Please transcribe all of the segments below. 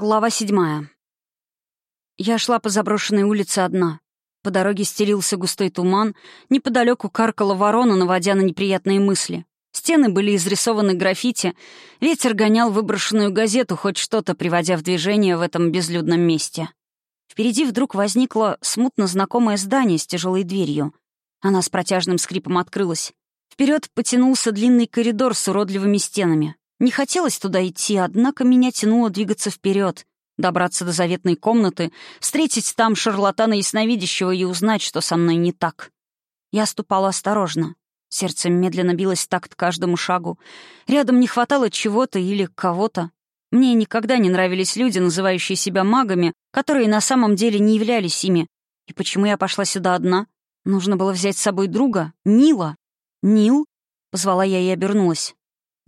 Глава седьмая. Я шла по заброшенной улице одна. По дороге стелился густой туман, неподалеку каркала ворона, наводя на неприятные мысли. Стены были изрисованы граффити, ветер гонял выброшенную газету, хоть что-то приводя в движение в этом безлюдном месте. Впереди вдруг возникло смутно знакомое здание с тяжелой дверью. Она с протяжным скрипом открылась. Вперед потянулся длинный коридор с уродливыми стенами. Не хотелось туда идти, однако меня тянуло двигаться вперед, добраться до заветной комнаты, встретить там шарлатана ясновидящего и узнать, что со мной не так. Я ступала осторожно. Сердце медленно билось такт каждому шагу. Рядом не хватало чего-то или кого-то. Мне никогда не нравились люди, называющие себя магами, которые на самом деле не являлись ими. И почему я пошла сюда одна? Нужно было взять с собой друга, Нила. «Нил?» — позвала я и обернулась.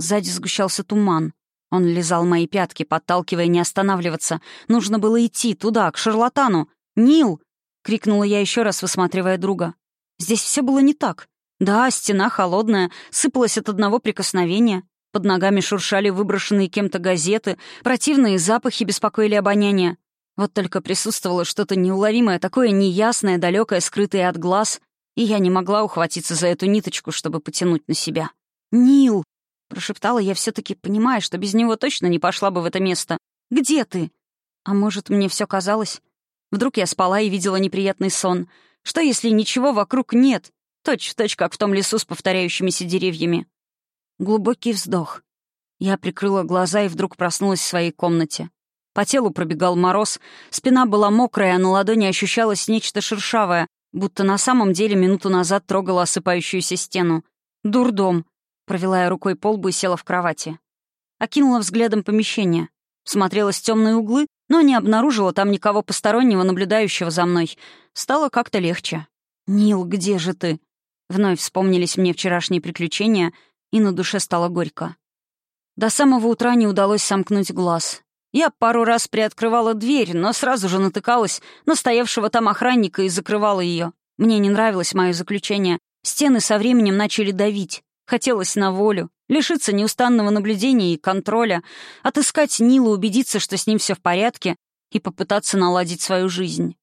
Сзади сгущался туман. Он лизал мои пятки, подталкивая не останавливаться. Нужно было идти туда, к шарлатану. «Нил!» — крикнула я еще раз, высматривая друга. Здесь все было не так. Да, стена холодная, сыпалась от одного прикосновения. Под ногами шуршали выброшенные кем-то газеты, противные запахи беспокоили обоняние. Вот только присутствовало что-то неуловимое, такое неясное, далекое, скрытое от глаз, и я не могла ухватиться за эту ниточку, чтобы потянуть на себя. «Нил!» Прошептала я все таки понимая, что без него точно не пошла бы в это место. «Где ты?» А может, мне все казалось? Вдруг я спала и видела неприятный сон. Что, если ничего вокруг нет? Точь в точь, как в том лесу с повторяющимися деревьями. Глубокий вздох. Я прикрыла глаза и вдруг проснулась в своей комнате. По телу пробегал мороз, спина была мокрая, а на ладони ощущалось нечто шершавое, будто на самом деле минуту назад трогала осыпающуюся стену. Дурдом. Провела я рукой по лбу и села в кровати. Окинула взглядом помещение. Смотрелась в темные углы, но не обнаружила там никого постороннего, наблюдающего за мной. Стало как-то легче. «Нил, где же ты?» Вновь вспомнились мне вчерашние приключения, и на душе стало горько. До самого утра не удалось сомкнуть глаз. Я пару раз приоткрывала дверь, но сразу же натыкалась на стоявшего там охранника и закрывала ее. Мне не нравилось мое заключение. Стены со временем начали давить. Хотелось на волю, лишиться неустанного наблюдения и контроля, отыскать Нила, убедиться, что с ним все в порядке, и попытаться наладить свою жизнь.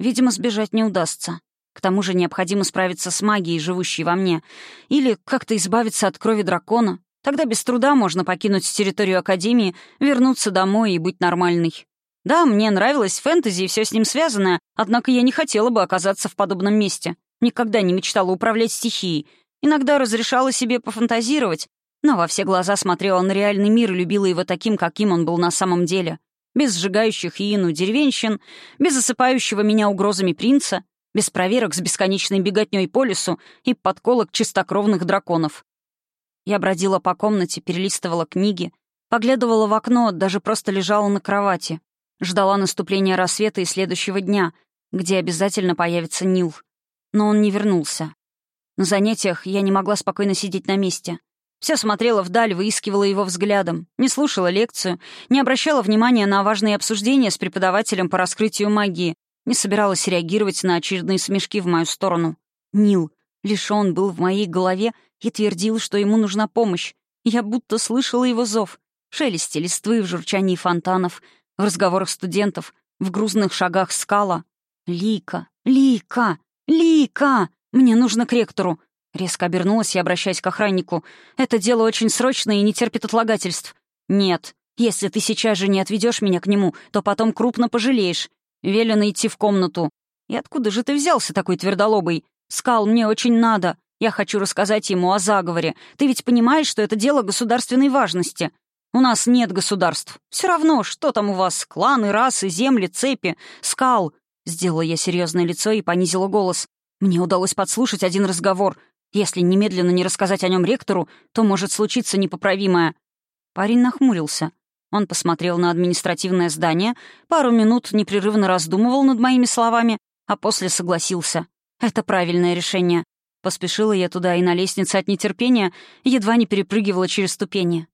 Видимо, сбежать не удастся. К тому же необходимо справиться с магией, живущей во мне, или как-то избавиться от крови дракона. Тогда без труда можно покинуть территорию Академии, вернуться домой и быть нормальной. Да, мне нравилось фэнтези и все с ним связанное, однако я не хотела бы оказаться в подобном месте. Никогда не мечтала управлять стихией — Иногда разрешала себе пофантазировать, но во все глаза смотрела на реальный мир и любила его таким, каким он был на самом деле. Без сжигающих Иину деревенщин, без осыпающего меня угрозами принца, без проверок с бесконечной беготней по лесу и подколок чистокровных драконов. Я бродила по комнате, перелистывала книги, поглядывала в окно, даже просто лежала на кровати. Ждала наступления рассвета и следующего дня, где обязательно появится Нил. Но он не вернулся. На занятиях я не могла спокойно сидеть на месте. Все смотрела вдаль, выискивала его взглядом, не слушала лекцию, не обращала внимания на важные обсуждения с преподавателем по раскрытию магии, не собиралась реагировать на очередные смешки в мою сторону. Нил, лишь он был в моей голове и твердил, что ему нужна помощь. Я будто слышала его зов. В шелесте листвы, в журчании фонтанов, в разговорах студентов, в грузных шагах скала. «Лика! Лика! Лика!» «Мне нужно к ректору». Резко обернулась я, обращаясь к охраннику. «Это дело очень срочное и не терпит отлагательств». «Нет. Если ты сейчас же не отведешь меня к нему, то потом крупно пожалеешь. Велено идти в комнату». «И откуда же ты взялся такой твердолобый? Скал, мне очень надо. Я хочу рассказать ему о заговоре. Ты ведь понимаешь, что это дело государственной важности. У нас нет государств. Все равно, что там у вас, кланы, расы, земли, цепи, скал». Сделала я серьезное лицо и понизила голос. Мне удалось подслушать один разговор. Если немедленно не рассказать о нем ректору, то может случиться непоправимое. Парень нахмурился. Он посмотрел на административное здание, пару минут непрерывно раздумывал над моими словами, а после согласился. Это правильное решение. Поспешила я туда и на лестнице от нетерпения едва не перепрыгивала через ступени.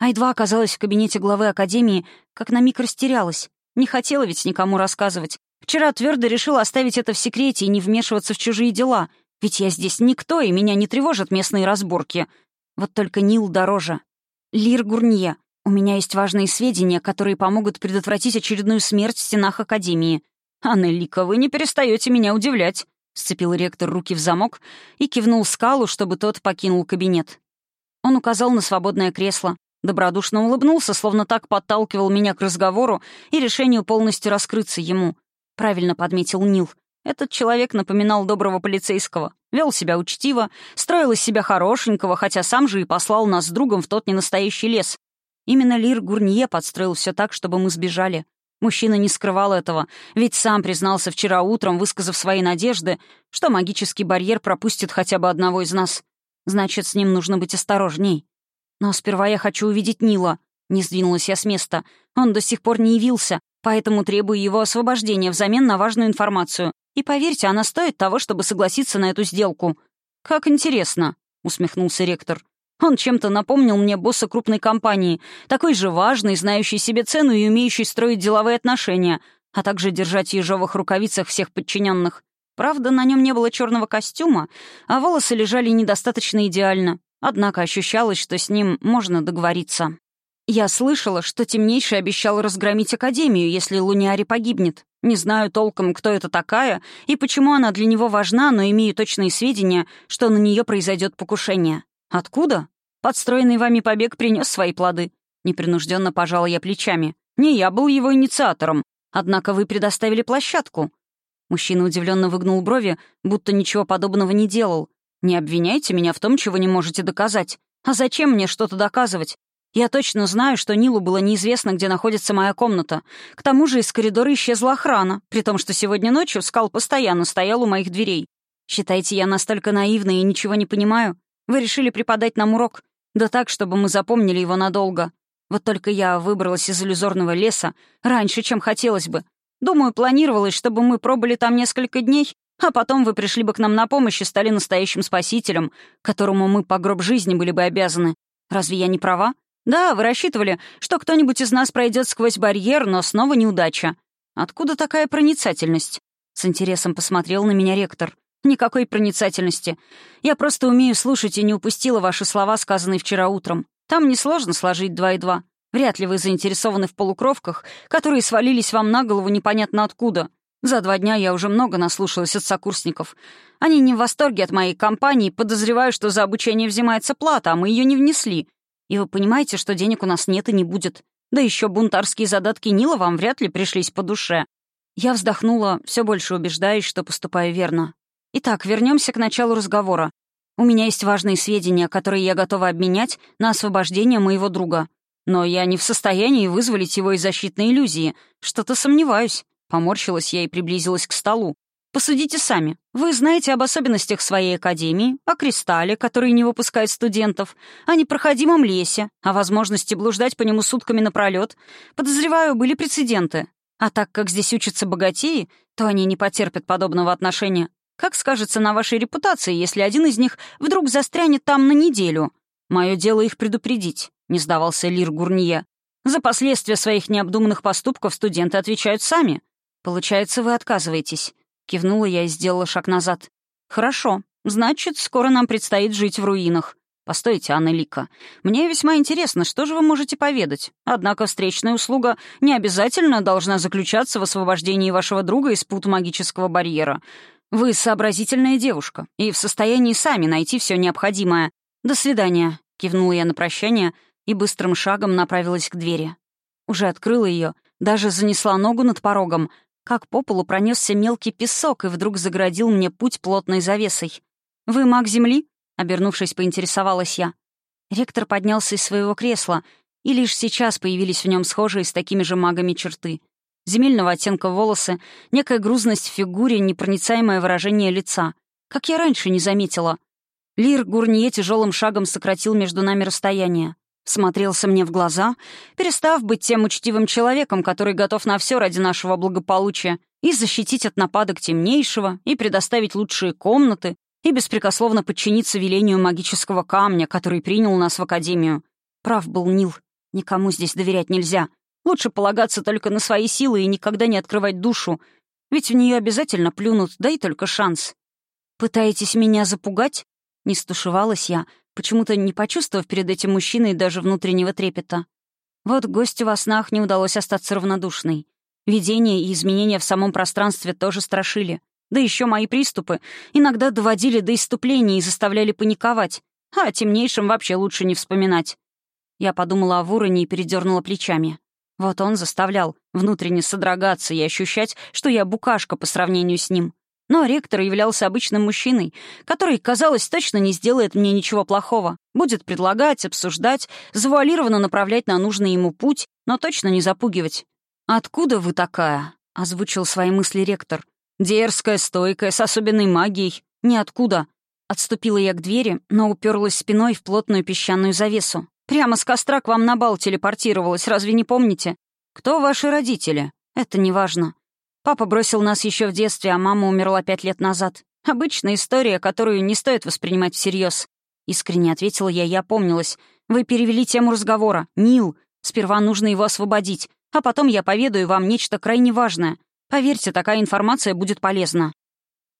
А едва оказалась в кабинете главы академии, как на миг растерялась. Не хотела ведь никому рассказывать. Вчера твердо решила оставить это в секрете и не вмешиваться в чужие дела, ведь я здесь никто, и меня не тревожат местные разборки. Вот только Нил дороже. Лир Гурнье. У меня есть важные сведения, которые помогут предотвратить очередную смерть в стенах Академии. «Аннелика, вы не перестаете меня удивлять», — сцепил ректор руки в замок и кивнул скалу, чтобы тот покинул кабинет. Он указал на свободное кресло, добродушно улыбнулся, словно так подталкивал меня к разговору и решению полностью раскрыться ему. Правильно подметил Нил. Этот человек напоминал доброго полицейского, вел себя учтиво, строил из себя хорошенького, хотя сам же и послал нас с другом в тот ненастоящий лес. Именно Лир Гурнье подстроил все так, чтобы мы сбежали. Мужчина не скрывал этого, ведь сам признался вчера утром, высказав свои надежды, что магический барьер пропустит хотя бы одного из нас. Значит, с ним нужно быть осторожней. Но сперва я хочу увидеть Нила. Не сдвинулась я с места. Он до сих пор не явился, поэтому требую его освобождения взамен на важную информацию. И поверьте, она стоит того, чтобы согласиться на эту сделку. «Как интересно», — усмехнулся ректор. Он чем-то напомнил мне босса крупной компании, такой же важный, знающий себе цену и умеющий строить деловые отношения, а также держать в ежовых рукавицах всех подчиненных. Правда, на нем не было черного костюма, а волосы лежали недостаточно идеально. Однако ощущалось, что с ним можно договориться. Я слышала, что темнейший обещал разгромить Академию, если Луниари погибнет. Не знаю толком, кто это такая и почему она для него важна, но имею точные сведения, что на нее произойдет покушение. Откуда? Подстроенный вами побег принес свои плоды. Непринужденно пожала я плечами. Не я был его инициатором. Однако вы предоставили площадку. Мужчина удивленно выгнул брови, будто ничего подобного не делал. Не обвиняйте меня в том, чего не можете доказать. А зачем мне что-то доказывать? Я точно знаю, что Нилу было неизвестно, где находится моя комната. К тому же из коридора исчезла охрана, при том, что сегодня ночью Скал постоянно стоял у моих дверей. Считаете, я настолько наивна и ничего не понимаю? Вы решили преподать нам урок. Да так, чтобы мы запомнили его надолго. Вот только я выбралась из иллюзорного леса раньше, чем хотелось бы. Думаю, планировалось, чтобы мы пробыли там несколько дней, а потом вы пришли бы к нам на помощь и стали настоящим спасителем, которому мы по гроб жизни были бы обязаны. Разве я не права? Да, вы рассчитывали, что кто-нибудь из нас пройдет сквозь барьер, но снова неудача. Откуда такая проницательность? С интересом посмотрел на меня ректор. Никакой проницательности. Я просто умею слушать и не упустила ваши слова, сказанные вчера утром. Там несложно сложить два и два. Вряд ли вы заинтересованы в полукровках, которые свалились вам на голову непонятно откуда. За два дня я уже много наслушалась от сокурсников. Они не в восторге от моей компании, подозреваю, что за обучение взимается плата, а мы ее не внесли. И вы понимаете, что денег у нас нет и не будет. Да еще бунтарские задатки Нила вам вряд ли пришлись по душе. Я вздохнула, все больше убеждаясь, что поступаю верно. Итак, вернемся к началу разговора. У меня есть важные сведения, которые я готова обменять на освобождение моего друга. Но я не в состоянии вызволить его из защитной иллюзии. Что-то сомневаюсь. Поморщилась я и приблизилась к столу. Посудите сами. Вы знаете об особенностях своей академии, о кристалле, который не выпускает студентов, о непроходимом лесе, о возможности блуждать по нему сутками напролет. Подозреваю, были прецеденты. А так как здесь учатся богатеи, то они не потерпят подобного отношения. Как скажется на вашей репутации, если один из них вдруг застрянет там на неделю? Мое дело их предупредить», — не сдавался Лир Гурнье. «За последствия своих необдуманных поступков студенты отвечают сами. Получается, вы отказываетесь». Кивнула я и сделала шаг назад. «Хорошо. Значит, скоро нам предстоит жить в руинах. Постойте, Анна Лика. Мне весьма интересно, что же вы можете поведать. Однако встречная услуга не обязательно должна заключаться в освобождении вашего друга из пут магического барьера. Вы сообразительная девушка и в состоянии сами найти все необходимое. До свидания», — кивнула я на прощание и быстрым шагом направилась к двери. Уже открыла ее, даже занесла ногу над порогом, как по полу пронесся мелкий песок и вдруг заградил мне путь плотной завесой. «Вы маг Земли?» — обернувшись, поинтересовалась я. Ректор поднялся из своего кресла, и лишь сейчас появились в нем схожие с такими же магами черты земельного оттенка волосы, некая грузность в фигуре, непроницаемое выражение лица. Как я раньше не заметила. Лир Гурнье тяжелым шагом сократил между нами расстояние. Смотрелся мне в глаза, перестав быть тем учтивым человеком, который готов на все ради нашего благополучия, и защитить от нападок темнейшего, и предоставить лучшие комнаты, и беспрекословно подчиниться велению магического камня, который принял нас в Академию. Прав был Нил. Никому здесь доверять нельзя. Лучше полагаться только на свои силы и никогда не открывать душу, ведь в нее обязательно плюнут, дай только шанс. «Пытаетесь меня запугать?» Не стушевалась я, почему-то не почувствовав перед этим мужчиной даже внутреннего трепета. Вот гостю во снах не удалось остаться равнодушной. Видения и изменения в самом пространстве тоже страшили. Да еще мои приступы иногда доводили до иступления и заставляли паниковать. А о темнейшем вообще лучше не вспоминать. Я подумала о Вороне и передернула плечами. Вот он заставлял внутренне содрогаться и ощущать, что я букашка по сравнению с ним. Но ректор являлся обычным мужчиной, который, казалось, точно не сделает мне ничего плохого. Будет предлагать, обсуждать, завуалированно направлять на нужный ему путь, но точно не запугивать. «Откуда вы такая?» — озвучил свои мысли ректор. «Дерзкая, стойкая, с особенной магией. Ниоткуда». Отступила я к двери, но уперлась спиной в плотную песчаную завесу. «Прямо с костра к вам на бал телепортировалась, разве не помните? Кто ваши родители? Это не важно. Папа бросил нас еще в детстве, а мама умерла пять лет назад. Обычная история, которую не стоит воспринимать всерьез. Искренне ответила я и опомнилась. Вы перевели тему разговора. Нил. Сперва нужно его освободить, а потом я поведаю вам нечто крайне важное. Поверьте, такая информация будет полезна.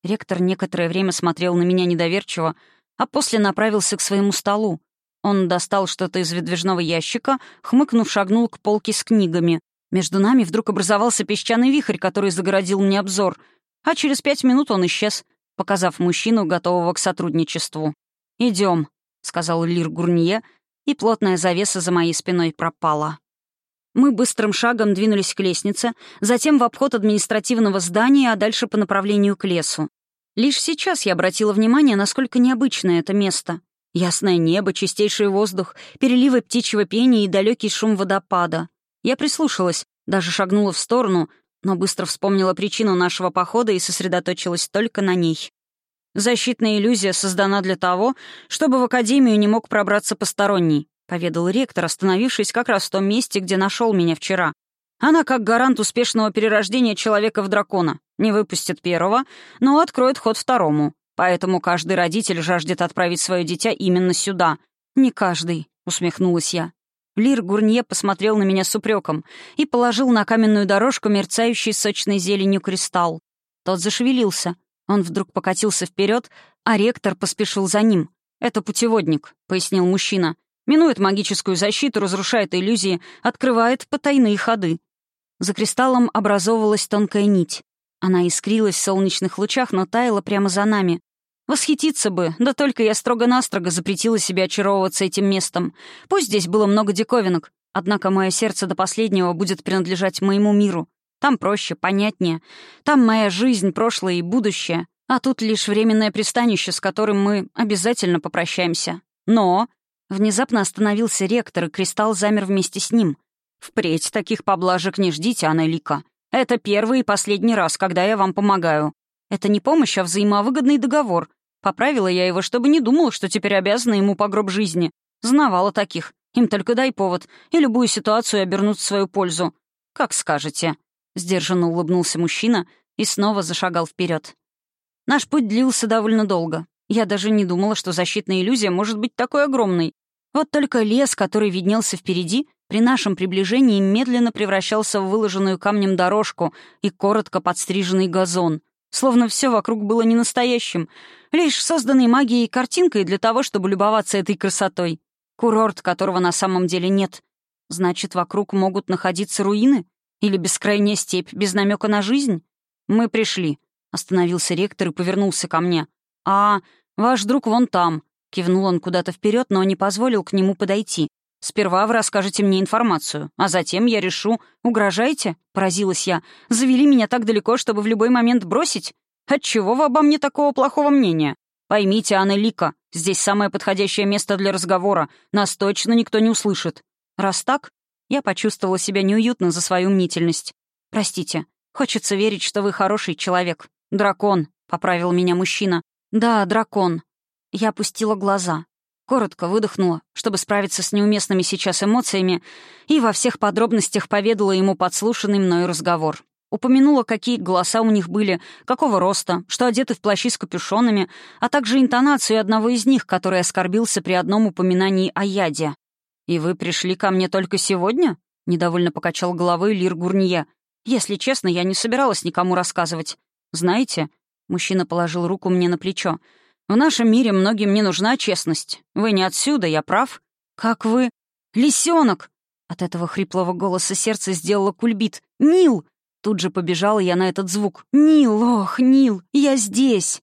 Ректор некоторое время смотрел на меня недоверчиво, а после направился к своему столу. Он достал что-то из выдвижного ящика, хмыкнув, шагнул к полке с книгами. Между нами вдруг образовался песчаный вихрь, который загородил мне обзор, а через пять минут он исчез, показав мужчину, готового к сотрудничеству. Идем, сказал Лир Гурнье, и плотная завеса за моей спиной пропала. Мы быстрым шагом двинулись к лестнице, затем в обход административного здания, а дальше по направлению к лесу. Лишь сейчас я обратила внимание, насколько необычное это место. Ясное небо, чистейший воздух, переливы птичьего пения и далекий шум водопада. Я прислушалась, даже шагнула в сторону, но быстро вспомнила причину нашего похода и сосредоточилась только на ней. «Защитная иллюзия создана для того, чтобы в Академию не мог пробраться посторонний», — поведал ректор, остановившись как раз в том месте, где нашел меня вчера. «Она как гарант успешного перерождения человека в дракона. Не выпустит первого, но откроет ход второму. Поэтому каждый родитель жаждет отправить свое дитя именно сюда. Не каждый, усмехнулась я. Лир Гурнье посмотрел на меня с упреком и положил на каменную дорожку мерцающий сочной зеленью кристалл. Тот зашевелился. Он вдруг покатился вперед, а ректор поспешил за ним. «Это путеводник», — пояснил мужчина. «Минует магическую защиту, разрушает иллюзии, открывает потайные ходы». За кристаллом образовывалась тонкая нить. Она искрилась в солнечных лучах, но таяла прямо за нами. Восхититься бы, да только я строго-настрого запретила себе очаровываться этим местом. Пусть здесь было много диковинок, однако мое сердце до последнего будет принадлежать моему миру. Там проще, понятнее. Там моя жизнь, прошлое и будущее. А тут лишь временное пристанище, с которым мы обязательно попрощаемся. Но... Внезапно остановился ректор, и кристалл замер вместе с ним. «Впредь таких поблажек не ждите, Анна Лика. Это первый и последний раз, когда я вам помогаю. Это не помощь, а взаимовыгодный договор, Поправила я его, чтобы не думал, что теперь обязана ему по гроб жизни. Знавала таких. Им только дай повод, и любую ситуацию обернут в свою пользу. «Как скажете», — сдержанно улыбнулся мужчина и снова зашагал вперед. Наш путь длился довольно долго. Я даже не думала, что защитная иллюзия может быть такой огромной. Вот только лес, который виднелся впереди, при нашем приближении медленно превращался в выложенную камнем дорожку и коротко подстриженный газон — Словно все вокруг было не настоящим, лишь созданной магией картинкой для того, чтобы любоваться этой красотой. Курорт, которого на самом деле нет. Значит, вокруг могут находиться руины? Или бескрайняя степь без намека на жизнь? Мы пришли. Остановился ректор и повернулся ко мне. «А, ваш друг вон там», — кивнул он куда-то вперед, но не позволил к нему подойти. Сперва вы расскажете мне информацию, а затем я решу. Угрожаете?» — поразилась я. «Завели меня так далеко, чтобы в любой момент бросить? Отчего вы обо мне такого плохого мнения? Поймите, Анна Лика, здесь самое подходящее место для разговора. Нас точно никто не услышит. Раз так, я почувствовала себя неуютно за свою мнительность. Простите, хочется верить, что вы хороший человек. Дракон», — поправил меня мужчина. «Да, дракон». Я опустила глаза. Коротко выдохнула, чтобы справиться с неуместными сейчас эмоциями, и во всех подробностях поведала ему подслушанный мною разговор. Упомянула, какие голоса у них были, какого роста, что одеты в плащи с капюшонами, а также интонацию одного из них, который оскорбился при одном упоминании о яде. «И вы пришли ко мне только сегодня?» — недовольно покачал головой Лир Гурнье. «Если честно, я не собиралась никому рассказывать. Знаете...» — мужчина положил руку мне на плечо — в нашем мире многим не нужна честность. Вы не отсюда, я прав. Как вы? Лисенок! От этого хриплого голоса сердце сделало кульбит. «Нил!» Тут же побежала я на этот звук. «Нил! Ох, Нил! Я здесь!»